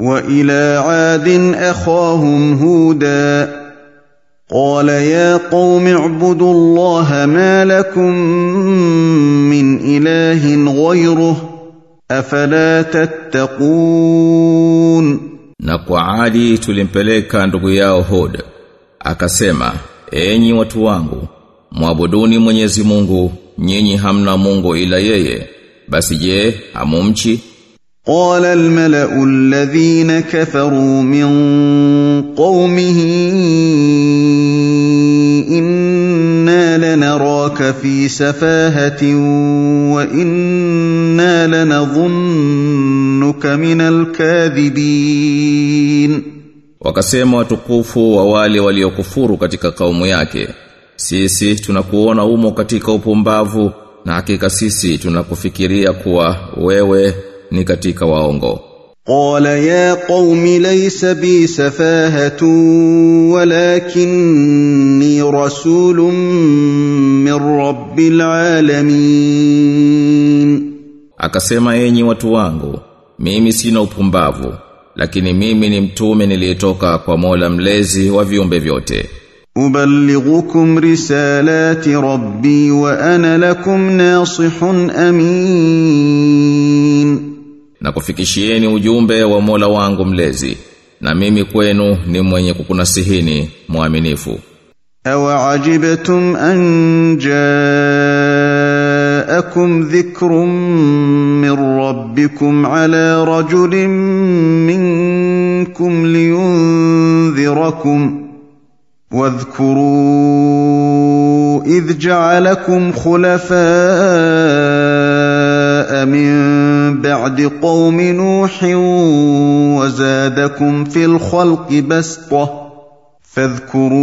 والى عاد اخاهم هودا قال يا قوم اعبدوا الله ما لكم من اله غيره افلا تتقون Na kwa Adi tulimpeleka ndugu yao Hud. Akasema, enyi watu wangu, mwabuduni Mwenyezi Mungu, nyinyi hamna Mungu ila yeye. Basi je, hamumchi? قال الملا الذين كفروا من قومه انا لنراك في سفاهه وانا لنظنك من الكاذبين Wakasema watukufu wa wale waliokufuru katika kaumu yake. Sisi tunakuona umo katika upumbavu na hakika sisi tunakufikiria kuwa wewe ni katika waongo. قال يا قوم ليس بي سفاهه ولكني رسول من رب العالمين Akasema enyi watu wangu, mimi sina upumbavu, lakini mimi ni mtume niliyetoka kwa Mola mlezi wa viumbe vyote. أبلغكم رسالات ربي وأنا لكم ناصح أمين na kufikishieni ujumbe wa Mola wangu mlezi na mimi kwenu ni mwenye kukunasihini muaminifu awa ajibtum an jaakum dhikrun min rabbikum ala rajulin minkum liyundhirakum wadhkuru idh ja'alakum khulafa'a min بعد قوم نوح وزادكم في الخلق بسطة فاذكروا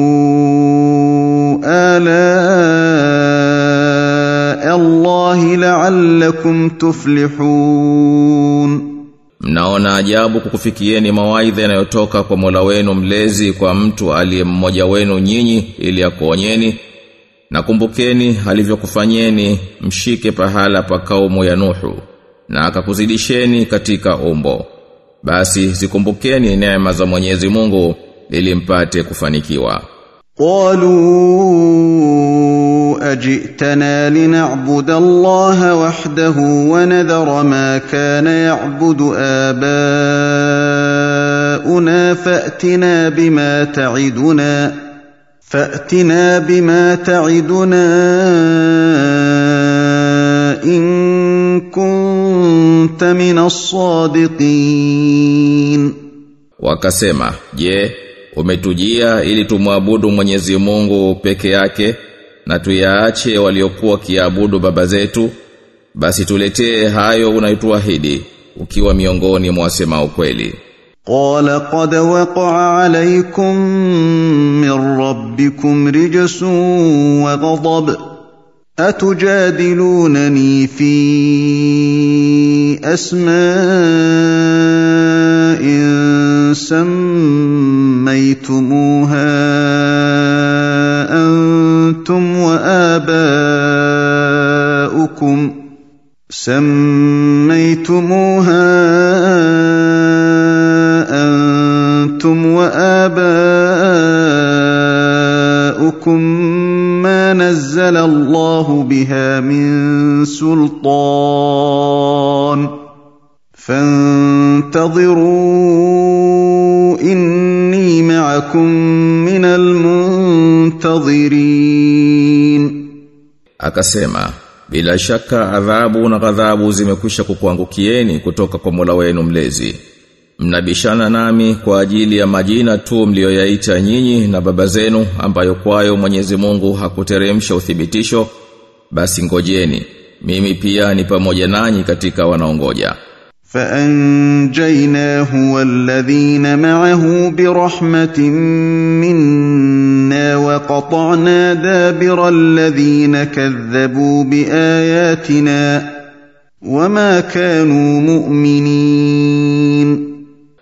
آلاء الله لعلكم تفلحون Mnaona ajabu kukufikieni mawaidha yanayotoka kwa Mola wenu mlezi kwa mtu aliye mmoja wenu nyinyi ili akuonyeni na kumbukeni alivyokufanyeni mshike pahala pa kaumu ya Nuhu na akakuzidisheni katika umbo. Basi zikumbukeni neema za Mwenyezi Mungu ili mpate kufanikiwa. Qalu ajitana lin'abuda Allah wahdahu wa nadhara ma kana ya'budu abauna fa'tina bima ta'iduna fa'tina bima ta'iduna in kun كنت من الصادقين Wakasema, je, umetujia ili tumwabudu Mwenyezi Mungu peke yake na tuyaache waliokuwa kiabudu baba zetu? Basi tuletee hayo unayotuahidi ukiwa miongoni mwa wasema ukweli. قال قد وقع عليكم من ربكم رجس وغضب اتجادلونني في بأسماء سميتموها أنتم وآباؤكم سميتموها أنتم وآباؤكم نزل الله بها من سلطان فانتظروا إني معكم من المنتظرين Akasema, bila shaka adhabu na ghadhabu zimekwisha kukuangukieni kutoka kwa Mola wenu mlezi. Mnabishana nami kwa ajili ya majina tu mlioyaita nyinyi na baba zenu ambayo kwayo Mwenyezi Mungu hakuteremsha uthibitisho basi ngojeni mimi pia ni pamoja nanyi katika wanaongoja فانجيناه والذين معه برحمه منا وقطعنا دابر الذين كذبوا باياتنا وما كانوا مؤمنين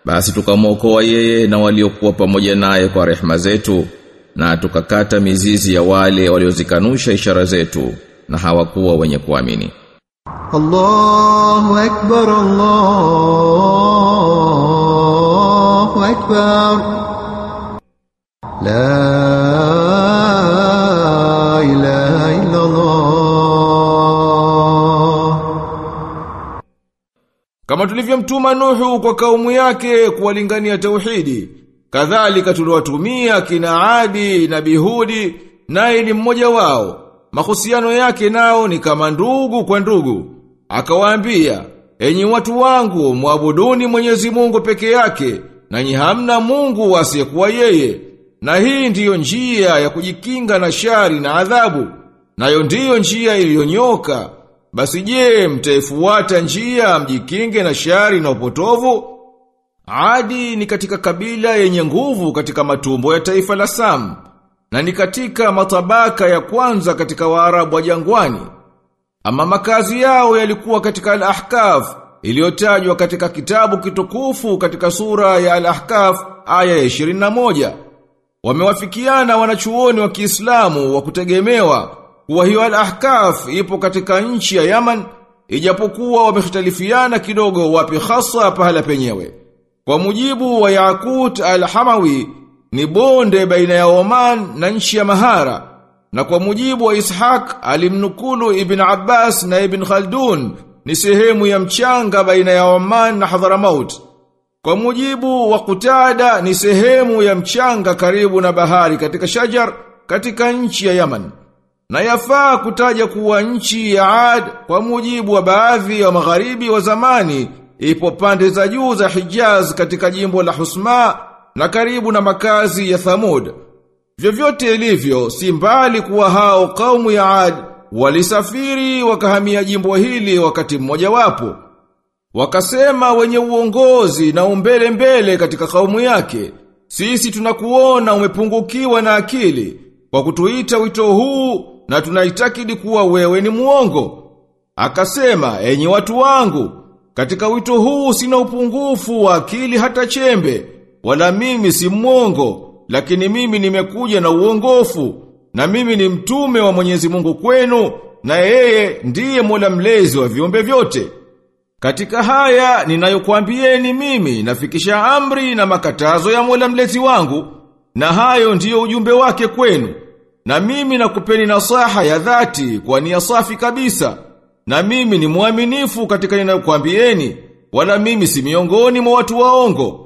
basi tukamwokoa yeye na waliokuwa pamoja naye kwa rehma zetu na tukakata mizizi ya wale waliozikanusha ishara zetu na hawakuwa wenye kuamini. Allahu akbar Allahu akbar. La ilaha Kama tulivyomtuma Nuhu kwa kaumu yake kuwalingania tauhidi, kadhalika tuliwatumia kina Adi na Bihudi, naye ni mmoja wao. Mahusiano yake nao ni kama ndugu kwa ndugu. Akawaambia, enyi watu wangu, muabuduni Mwenyezi Mungu peke yake, nanyi hamna Mungu asiyekuwa yeye. Na hii ndiyo njia ya kujikinga na shari na adhabu, nayo ndiyo njia iliyonyoka. Basi je, mtaifuata njia mjikinge na shari na upotovu? Adi ni katika kabila yenye nguvu katika matumbo ya taifa la Sam, na ni katika matabaka ya kwanza katika Waarabu wa jangwani. Ama makazi yao yalikuwa katika Al-Ahkaf, iliyotajwa katika kitabu kitukufu katika sura ya Al-Ahkaf aya ya 21. Wamewafikiana wanachuoni wa Kiislamu wa kutegemewa kuwa hiyo Al-Ahkaf ipo katika nchi ya Yaman ijapokuwa wamekhtalifiana kidogo wapi hasa pahala penyewe. Kwa mujibu wa Yakut Al-Hamawi ni bonde baina ya Oman na nchi ya Mahara na kwa mujibu wa Ishaq alimnukulu Ibn Abbas na Ibn Khaldun ni sehemu ya mchanga baina ya Oman na Hadhramaut. Kwa mujibu wa Kutada ni sehemu ya mchanga karibu na bahari katika Shajar katika nchi ya Yaman. Na yafaa kutaja kuwa nchi ya Ad kwa mujibu wa baadhi ya magharibi wa zamani ipo pande za juu za Hijaz katika jimbo la Husma na karibu na makazi ya Thamud. Vyovyote ilivyo si mbali kuwa hao kaumu ya Ad walisafiri wakahamia jimbo hili wakati mmoja wapo. Wakasema wenye uongozi na umbele mbele katika kaumu yake, sisi tunakuona umepungukiwa na akili kwa kutuita wito huu na tunaitakidi kuwa wewe ni muongo. Akasema, enyi watu wangu, katika wito huu sina upungufu wa akili hata chembe, wala mimi si muongo, lakini mimi nimekuja na uongofu, na mimi ni mtume wa Mwenyezi Mungu kwenu, na yeye ndiye Mola mlezi wa viumbe vyote. Katika haya ninayokuambieni mimi nafikisha amri na makatazo ya Mola mlezi wangu, na hayo ndiyo ujumbe wake kwenu. Na mimi nakupeni nasaha ya dhati kwa nia safi kabisa. Na mimi ni mwaminifu katika ninayokuambieni, wala mimi si miongoni mwa watu waongo.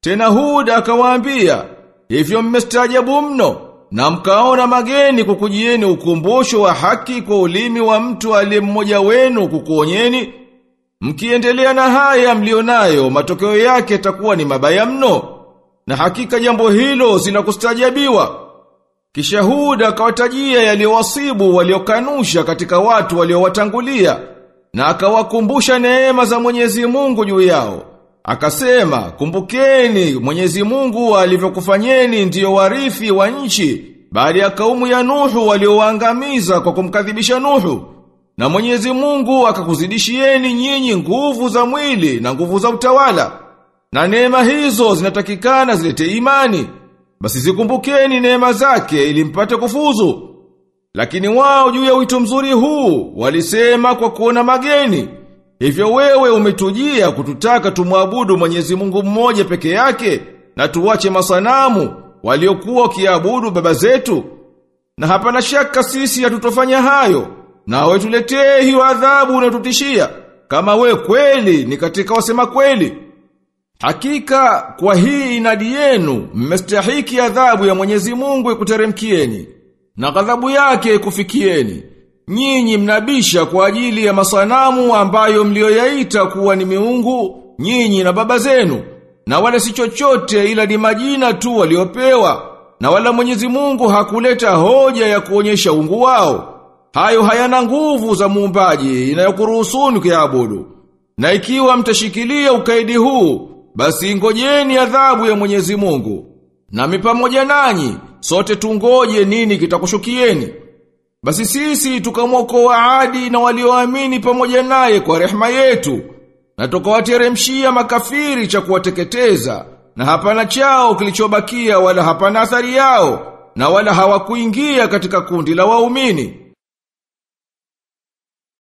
Tena Hud akawaambia, hivyo mmestaajabu mno na mkaona mageni kukujieni ukumbusho wa haki kwa ulimi wa mtu aliye mmoja wenu kukuonyeni. Mkiendelea na haya mlionayo, matokeo yake takuwa ni mabaya mno. Na hakika jambo hilo zinakustajabiwa. Kisha Huda akawatajia yaliyowasibu waliokanusha katika watu waliowatangulia na akawakumbusha neema za Mwenyezi Mungu juu yao. Akasema, kumbukeni Mwenyezi Mungu alivyokufanyeni ndiyo warithi wa nchi baada ya kaumu ya Nuhu waliowaangamiza kwa kumkadhibisha Nuhu. Na Mwenyezi Mungu akakuzidishieni nyinyi nguvu za mwili na nguvu za utawala. Na neema hizo zinatakikana zilete imani. Basi zikumbukeni neema zake ili mpate kufuzu. Lakini wao juu ya wito mzuri huu walisema kwa kuona mageni. Hivyo wewe umetujia kututaka tumwabudu Mwenyezi Mungu mmoja peke yake na tuwache masanamu waliokuwa wakiabudu baba zetu. Na hapana shaka sisi hatutofanya hayo. Na wewe tuletee hiyo adhabu unatutishia kama we kweli ni katika wasema kweli. Hakika kwa hii inadi yenu mmestahiki adhabu ya Mwenyezi Mungu ikuteremkieni na ghadhabu yake kufikieni. Nyinyi mnabisha kwa ajili ya masanamu ambayo mlioyaita kuwa ni miungu, nyinyi na baba zenu, na wala si chochote ila ni majina tu waliopewa, na wala Mwenyezi Mungu hakuleta hoja ya kuonyesha ungu wao. Hayo hayana nguvu za muumbaji inayokuruhusuni kuyaabudu. Na ikiwa mtashikilia ukaidi huu, basi ngojeni adhabu ya Mwenyezi Mungu. Nami pamoja nanyi, sote tungoje nini kitakushukieni. Basi sisi tukamwokoa Adi na walioamini pamoja naye kwa rehema yetu, na tukawateremshia makafiri cha kuwateketeza, na hapana chao kilichobakia wala hapana athari yao, na wala hawakuingia katika kundi la waumini.